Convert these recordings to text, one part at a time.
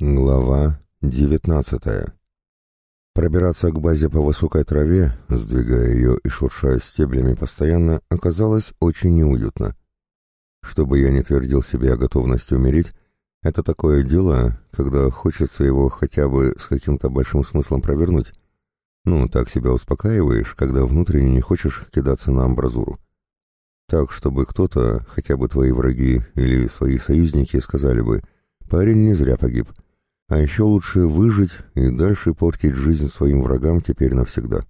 Глава девятнадцатая. Пробираться к базе по высокой траве, сдвигая ее и шуршая стеблями постоянно, оказалось очень неуютно. Чтобы я не твердил себе о готовности умереть, это такое дело, когда хочется его хотя бы с каким-то большим смыслом провернуть. Ну, так себя успокаиваешь, когда внутренне не хочешь кидаться на амбразуру. Так, чтобы кто-то, хотя бы твои враги или свои союзники, сказали бы, парень не зря погиб — а еще лучше выжить и дальше портить жизнь своим врагам теперь навсегда,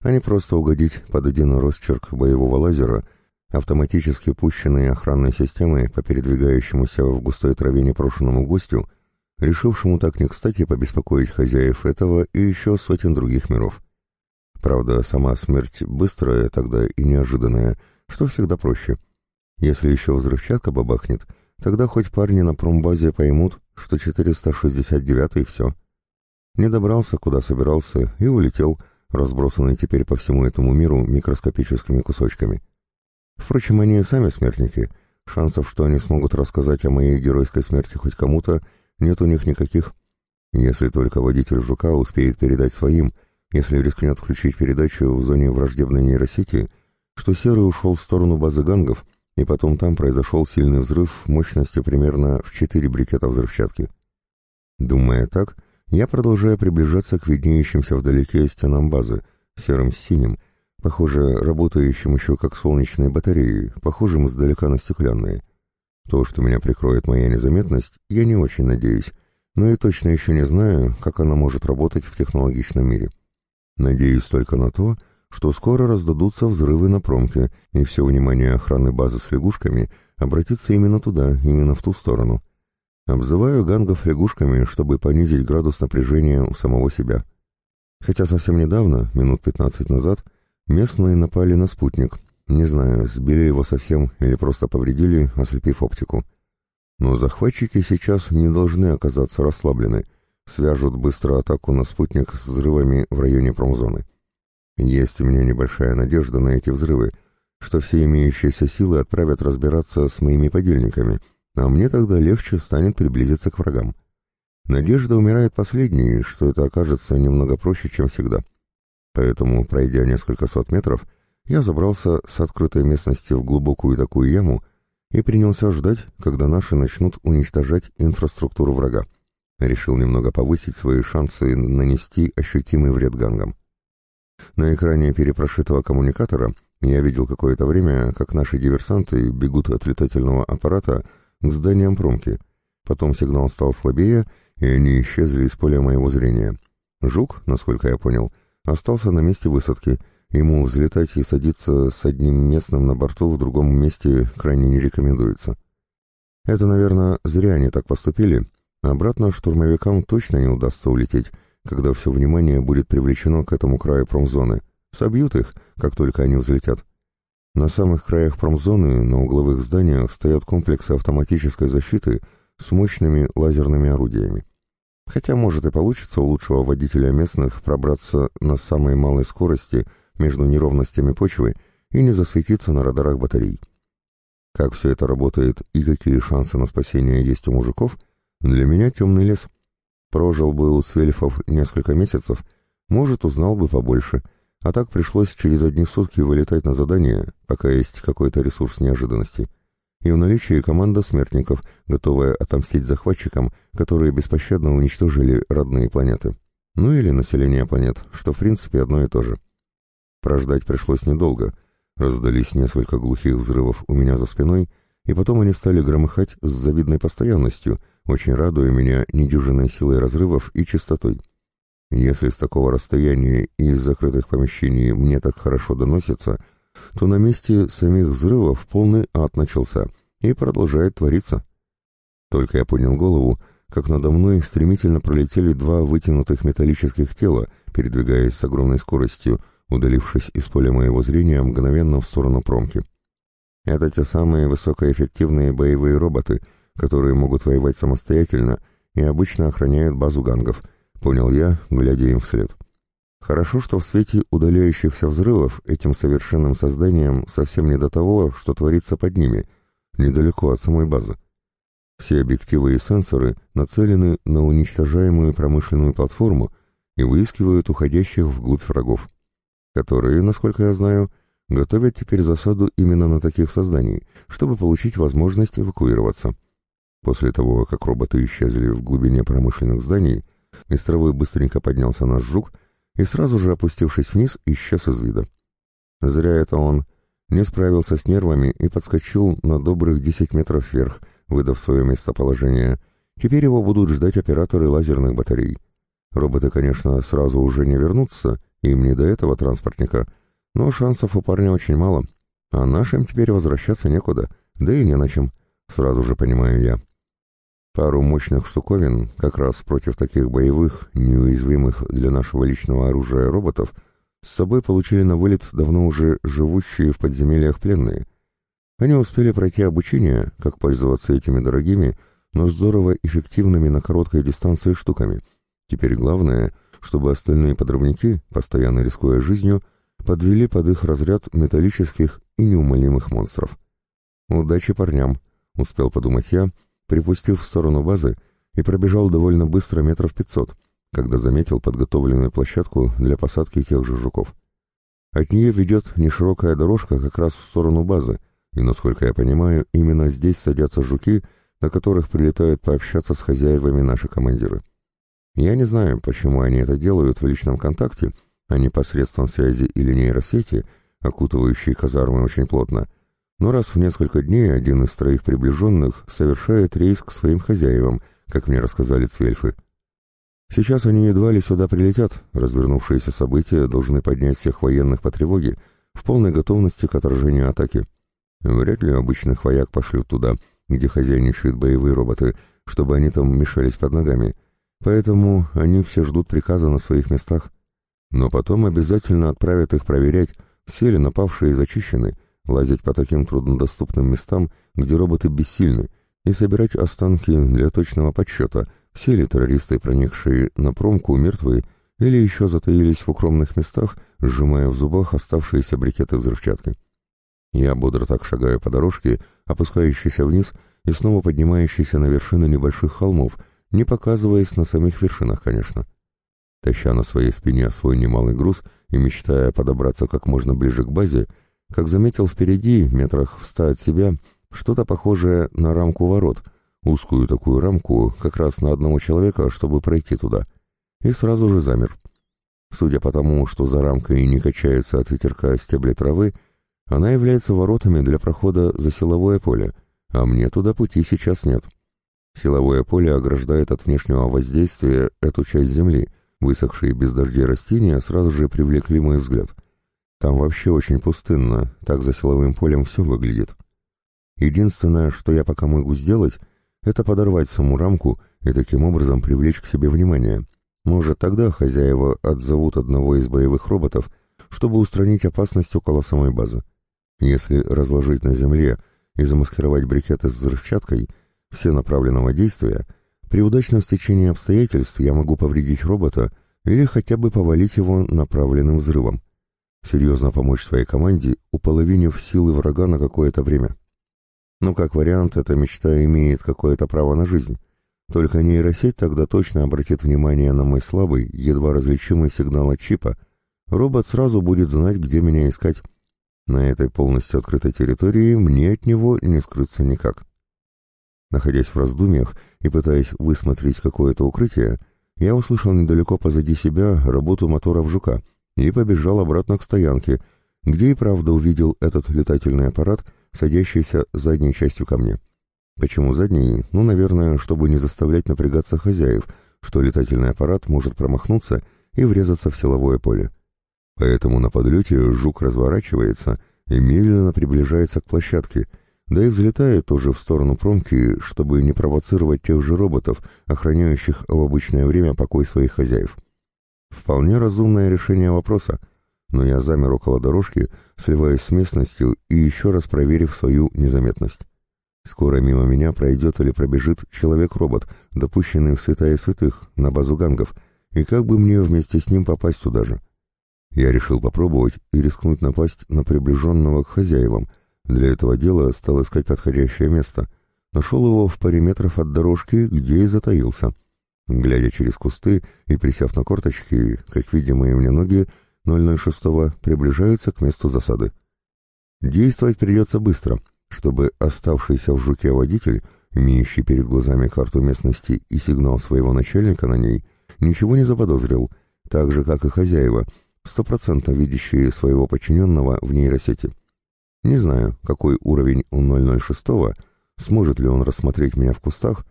а не просто угодить под один росчерк боевого лазера, автоматически пущенные охранной системой по передвигающемуся в густой траве непрошенному гостю, решившему так не кстати побеспокоить хозяев этого и еще сотен других миров. Правда, сама смерть быстрая тогда и неожиданная, что всегда проще. Если еще взрывчатка бабахнет — Тогда хоть парни на промбазе поймут, что 469-й все. Не добрался, куда собирался, и улетел, разбросанный теперь по всему этому миру микроскопическими кусочками. Впрочем, они и сами смертники. Шансов, что они смогут рассказать о моей геройской смерти хоть кому-то, нет у них никаких. Если только водитель «Жука» успеет передать своим, если рискнет включить передачу в зоне враждебной нейросети, что Серый ушел в сторону базы гангов, и потом там произошел сильный взрыв мощностью примерно в четыре брикета взрывчатки. Думая так, я продолжаю приближаться к виднеющимся вдалеке стенам базы, серым с синим, похоже, работающим еще как солнечные батареи, похожим издалека на стеклянные. То, что меня прикроет моя незаметность, я не очень надеюсь, но и точно еще не знаю, как она может работать в технологичном мире. Надеюсь только на то, что скоро раздадутся взрывы на промке, и все внимание охраны базы с лягушками обратится именно туда, именно в ту сторону. Обзываю гангов лягушками, чтобы понизить градус напряжения у самого себя. Хотя совсем недавно, минут пятнадцать назад, местные напали на спутник. Не знаю, сбили его совсем или просто повредили, ослепив оптику. Но захватчики сейчас не должны оказаться расслаблены, свяжут быстро атаку на спутник с взрывами в районе промзоны. Есть у меня небольшая надежда на эти взрывы, что все имеющиеся силы отправят разбираться с моими подельниками, а мне тогда легче станет приблизиться к врагам. Надежда умирает последней, что это окажется немного проще, чем всегда. Поэтому, пройдя несколько сот метров, я забрался с открытой местности в глубокую такую яму и принялся ждать, когда наши начнут уничтожать инфраструктуру врага. Решил немного повысить свои шансы нанести ощутимый вред гангам. На экране перепрошитого коммуникатора я видел какое-то время, как наши диверсанты бегут от летательного аппарата к зданиям промки. Потом сигнал стал слабее, и они исчезли из поля моего зрения. Жук, насколько я понял, остался на месте высадки. Ему взлетать и садиться с одним местным на борту в другом месте крайне не рекомендуется. Это, наверное, зря они так поступили. Обратно штурмовикам точно не удастся улететь, когда все внимание будет привлечено к этому краю промзоны. Собьют их, как только они взлетят. На самых краях промзоны, на угловых зданиях, стоят комплексы автоматической защиты с мощными лазерными орудиями. Хотя, может, и получится у лучшего водителя местных пробраться на самой малой скорости между неровностями почвы и не засветиться на радарах батарей. Как все это работает и какие шансы на спасение есть у мужиков, для меня темный лес — Прожил бы у Свельфов несколько месяцев, может, узнал бы побольше, а так пришлось через одни сутки вылетать на задание, пока есть какой-то ресурс неожиданности. И в наличии команда смертников, готовая отомстить захватчикам, которые беспощадно уничтожили родные планеты. Ну или население планет, что в принципе одно и то же. Прождать пришлось недолго. Раздались несколько глухих взрывов у меня за спиной, и потом они стали громыхать с завидной постоянностью — очень радуя меня недюжинной силой разрывов и частотой. Если с такого расстояния и из закрытых помещений мне так хорошо доносится, то на месте самих взрывов полный ад начался и продолжает твориться. Только я поднял голову, как надо мной стремительно пролетели два вытянутых металлических тела, передвигаясь с огромной скоростью, удалившись из поля моего зрения мгновенно в сторону промки. Это те самые высокоэффективные боевые роботы — которые могут воевать самостоятельно и обычно охраняют базу гангов, понял я, глядя им вслед. Хорошо, что в свете удаляющихся взрывов этим совершенным созданием совсем не до того, что творится под ними, недалеко от самой базы. Все объективы и сенсоры нацелены на уничтожаемую промышленную платформу и выискивают уходящих вглубь врагов, которые, насколько я знаю, готовят теперь засаду именно на таких созданий, чтобы получить возможность эвакуироваться. После того, как роботы исчезли в глубине промышленных зданий, травы быстренько поднялся наш жук и сразу же, опустившись вниз, исчез из вида. Зря это он не справился с нервами и подскочил на добрых десять метров вверх, выдав свое местоположение. Теперь его будут ждать операторы лазерных батарей. Роботы, конечно, сразу уже не вернутся, им не до этого транспортника, но шансов у парня очень мало, а нашим теперь возвращаться некуда, да и не на чем, сразу же понимаю я. Пару мощных штуковин, как раз против таких боевых, неуязвимых для нашего личного оружия роботов, с собой получили на вылет давно уже живущие в подземельях пленные. Они успели пройти обучение, как пользоваться этими дорогими, но здорово эффективными на короткой дистанции штуками. Теперь главное, чтобы остальные подрывники, постоянно рискуя жизнью, подвели под их разряд металлических и неумолимых монстров. «Удачи парням», — успел подумать я, — припустив в сторону базы и пробежал довольно быстро метров пятьсот, когда заметил подготовленную площадку для посадки тех же жуков. От нее ведет неширокая дорожка как раз в сторону базы, и, насколько я понимаю, именно здесь садятся жуки, на которых прилетают пообщаться с хозяевами наши командиры. Я не знаю, почему они это делают в личном контакте, а не посредством связи или нейросети, окутывающей казармы очень плотно, но раз в несколько дней один из троих приближенных совершает рейс к своим хозяевам, как мне рассказали цвельфы. Сейчас они едва ли сюда прилетят, развернувшиеся события должны поднять всех военных по тревоге, в полной готовности к отражению атаки. Вряд ли обычных вояк пошлют туда, где хозяйничают боевые роботы, чтобы они там мешались под ногами, поэтому они все ждут приказа на своих местах. Но потом обязательно отправят их проверять, все ли напавшие зачищены, лазить по таким труднодоступным местам, где роботы бессильны, и собирать останки для точного подсчета, все ли террористы, проникшие на промку, мертвые, или еще затаились в укромных местах, сжимая в зубах оставшиеся брикеты взрывчатки. Я бодро так шагаю по дорожке, опускающейся вниз и снова поднимающейся на вершины небольших холмов, не показываясь на самих вершинах, конечно. Таща на своей спине свой немалый груз и мечтая подобраться как можно ближе к базе, как заметил впереди, метрах в ста от себя, что-то похожее на рамку ворот, узкую такую рамку, как раз на одного человека, чтобы пройти туда, и сразу же замер. Судя по тому, что за рамкой не качаются от ветерка стебли травы, она является воротами для прохода за силовое поле, а мне туда пути сейчас нет. Силовое поле ограждает от внешнего воздействия эту часть земли, высохшие без дождей растения сразу же привлекли мой взгляд — там вообще очень пустынно, так за силовым полем все выглядит. Единственное, что я пока могу сделать, это подорвать саму рамку и таким образом привлечь к себе внимание. Может, тогда хозяева отзовут одного из боевых роботов, чтобы устранить опасность около самой базы. Если разложить на земле и замаскировать брикеты с взрывчаткой, все направленного действия, при удачном стечении обстоятельств я могу повредить робота или хотя бы повалить его направленным взрывом серьезно помочь своей команде, уполовинив силы врага на какое-то время. Но как вариант, эта мечта имеет какое-то право на жизнь. Только нейросеть тогда точно обратит внимание на мой слабый, едва различимый сигнал от чипа. Робот сразу будет знать, где меня искать. На этой полностью открытой территории мне от него не скрыться никак. Находясь в раздумьях и пытаясь высмотреть какое-то укрытие, я услышал недалеко позади себя работу моторов «Жука», и побежал обратно к стоянке, где и правда увидел этот летательный аппарат, садящийся задней частью ко мне. Почему задней? Ну, наверное, чтобы не заставлять напрягаться хозяев, что летательный аппарат может промахнуться и врезаться в силовое поле. Поэтому на подлете жук разворачивается и медленно приближается к площадке, да и взлетает тоже в сторону промки, чтобы не провоцировать тех же роботов, охраняющих в обычное время покой своих хозяев. Вполне разумное решение вопроса, но я замер около дорожки, сливаясь с местностью и еще раз проверив свою незаметность. Скоро мимо меня пройдет или пробежит человек-робот, допущенный в святая святых, на базу гангов, и как бы мне вместе с ним попасть туда же? Я решил попробовать и рискнуть напасть на приближенного к хозяевам. Для этого дела стал искать подходящее место. нашел его в паре метров от дорожки, где и затаился. Глядя через кусты и присев на корточки, как видимые мне ноги 006-го приближаются к месту засады. Действовать придется быстро, чтобы оставшийся в жуке водитель, имеющий перед глазами карту местности и сигнал своего начальника на ней, ничего не заподозрил, так же, как и хозяева, стопроцентно видящие своего подчиненного в нейросети. Не знаю, какой уровень у 006-го, сможет ли он рассмотреть меня в кустах,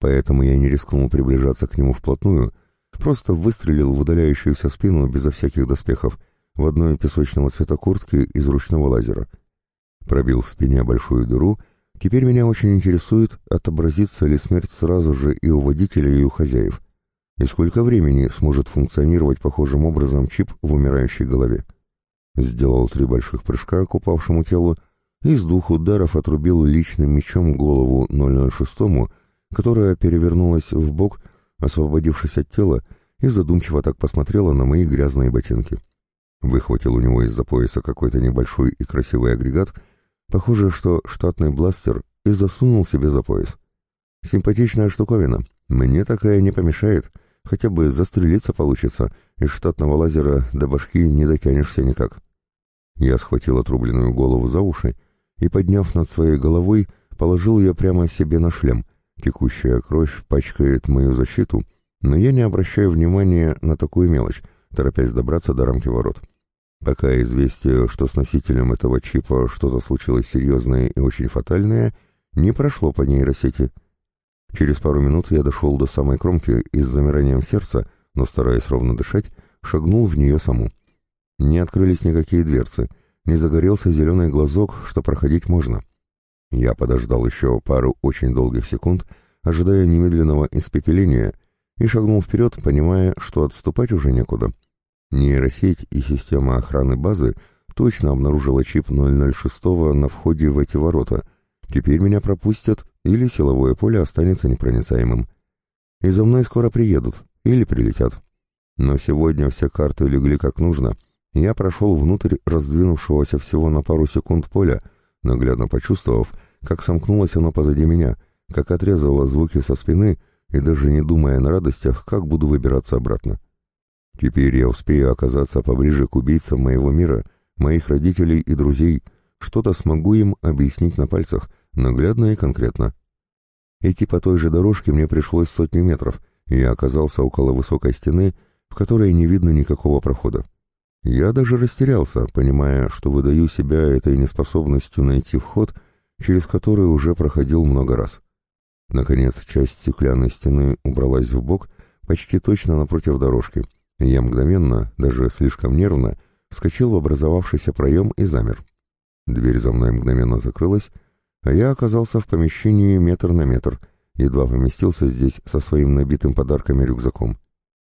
поэтому я не рискнул приближаться к нему вплотную, просто выстрелил в удаляющуюся спину безо всяких доспехов, в одной песочного цвета куртки из ручного лазера. Пробил в спине большую дыру, теперь меня очень интересует, отобразится ли смерть сразу же и у водителя, и у хозяев, и сколько времени сможет функционировать похожим образом чип в умирающей голове. Сделал три больших прыжка к упавшему телу и с двух ударов отрубил личным мечом голову 006-му, которая перевернулась в бок, освободившись от тела, и задумчиво так посмотрела на мои грязные ботинки. Выхватил у него из-за пояса какой-то небольшой и красивый агрегат, похоже, что штатный бластер, и засунул себе за пояс. Симпатичная штуковина, мне такая не помешает, хотя бы застрелиться получится, из штатного лазера до башки не дотянешься никак. Я схватил отрубленную голову за уши и, подняв над своей головой, положил ее прямо себе на шлем. Текущая кровь пачкает мою защиту, но я не обращаю внимания на такую мелочь, торопясь добраться до рамки ворот. Пока известие, что с носителем этого чипа что-то случилось серьезное и очень фатальное, не прошло по нейросети. Через пару минут я дошел до самой кромки и с замиранием сердца, но стараясь ровно дышать, шагнул в нее саму. Не открылись никакие дверцы, не загорелся зеленый глазок, что проходить можно. Я подождал еще пару очень долгих секунд, ожидая немедленного испепеления, и шагнул вперед, понимая, что отступать уже некуда. Нейросеть и система охраны базы точно обнаружила чип 006 на входе в эти ворота. Теперь меня пропустят, или силовое поле останется непроницаемым. И за мной скоро приедут, или прилетят. Но сегодня все карты легли как нужно — я прошел внутрь раздвинувшегося всего на пару секунд поля, наглядно почувствовав, как сомкнулось оно позади меня, как отрезало звуки со спины и даже не думая на радостях, как буду выбираться обратно. Теперь я успею оказаться поближе к убийцам моего мира, моих родителей и друзей, что-то смогу им объяснить на пальцах, наглядно и конкретно. Идти по той же дорожке мне пришлось сотни метров, я оказался около высокой стены, в которой не видно никакого прохода. Я даже растерялся, понимая, что выдаю себя этой неспособностью найти вход, через который уже проходил много раз. Наконец, часть стеклянной стены убралась в бок, почти точно напротив дорожки, и я мгновенно, даже слишком нервно, вскочил в образовавшийся проем и замер. Дверь за мной мгновенно закрылась, а я оказался в помещении метр на метр, едва поместился здесь со своим набитым подарками рюкзаком.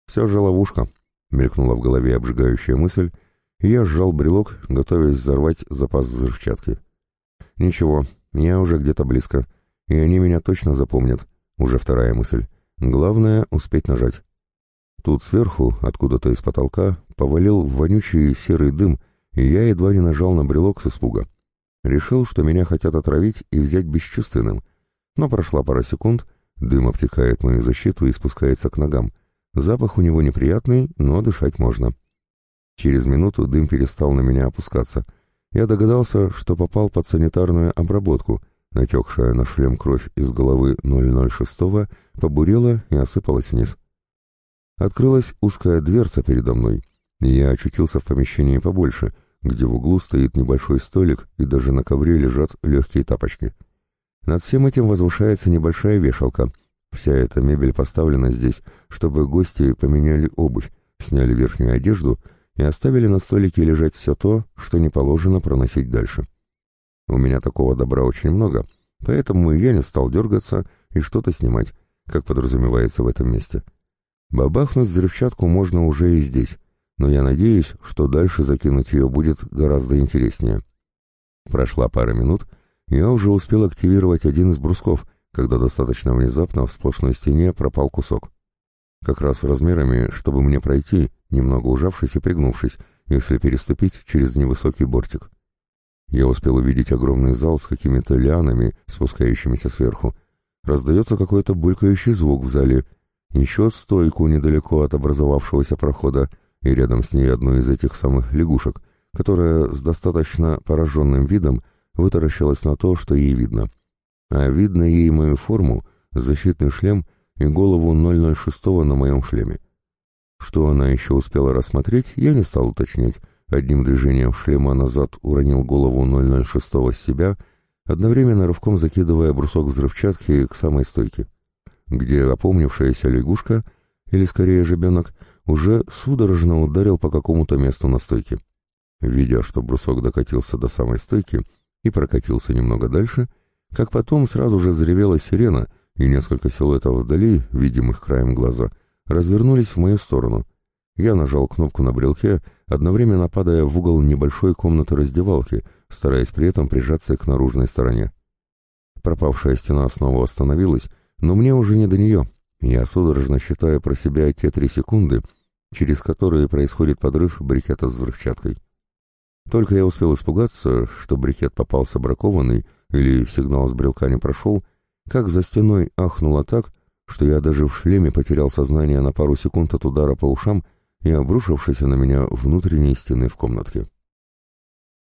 Все же ловушка, Мелькнула в голове обжигающая мысль, и я сжал брелок, готовясь взорвать запас взрывчатки. Ничего, я уже где-то близко, и они меня точно запомнят. Уже вторая мысль. Главное — успеть нажать. Тут сверху, откуда-то из потолка, повалил вонючий серый дым, и я едва не нажал на брелок с испуга. Решил, что меня хотят отравить и взять бесчувственным. Но прошла пара секунд, дым обтекает мою защиту и спускается к ногам. Запах у него неприятный, но дышать можно. Через минуту дым перестал на меня опускаться. Я догадался, что попал под санитарную обработку. Натекшая на шлем кровь из головы 006-го побурела и осыпалась вниз. Открылась узкая дверца передо мной, и я очутился в помещении побольше, где в углу стоит небольшой столик и даже на ковре лежат легкие тапочки. Над всем этим возвышается небольшая вешалка, Вся эта мебель поставлена здесь, чтобы гости поменяли обувь, сняли верхнюю одежду и оставили на столике лежать все то, что не положено проносить дальше. У меня такого добра очень много, поэтому я не стал дергаться и что-то снимать, как подразумевается в этом месте. Бабахнуть взрывчатку можно уже и здесь, но я надеюсь, что дальше закинуть ее будет гораздо интереснее. Прошла пара минут, я уже успел активировать один из брусков — когда достаточно внезапно в сплошной стене пропал кусок. Как раз размерами, чтобы мне пройти, немного ужавшись и пригнувшись, если переступить через невысокий бортик. Я успел увидеть огромный зал с какими-то лианами, спускающимися сверху. Раздается какой-то булькающий звук в зале. Еще стойку недалеко от образовавшегося прохода, и рядом с ней одну из этих самых лягушек, которая с достаточно пораженным видом вытаращилась на то, что ей видно. А видно ей мою форму, защитный шлем и голову 006 на моем шлеме. Что она еще успела рассмотреть, я не стал уточнять. Одним движением шлема назад уронил голову 006 с себя, одновременно рывком закидывая брусок взрывчатки к самой стойке, где опомнившаяся лягушка, или скорее жебенок, уже судорожно ударил по какому-то месту на стойке. Видя, что брусок докатился до самой стойки и прокатился немного дальше, как потом сразу же взревела сирена, и несколько силуэтов вдали, видимых краем глаза, развернулись в мою сторону. Я нажал кнопку на брелке, одновременно падая в угол небольшой комнаты раздевалки, стараясь при этом прижаться к наружной стороне. Пропавшая стена снова остановилась, но мне уже не до нее. Я судорожно считаю про себя те три секунды, через которые происходит подрыв брикета с взрывчаткой. Только я успел испугаться, что брикет попался бракованный или сигнал с брелка не прошел, как за стеной ахнуло так, что я даже в шлеме потерял сознание на пару секунд от удара по ушам и обрушившейся на меня внутренней стены в комнатке.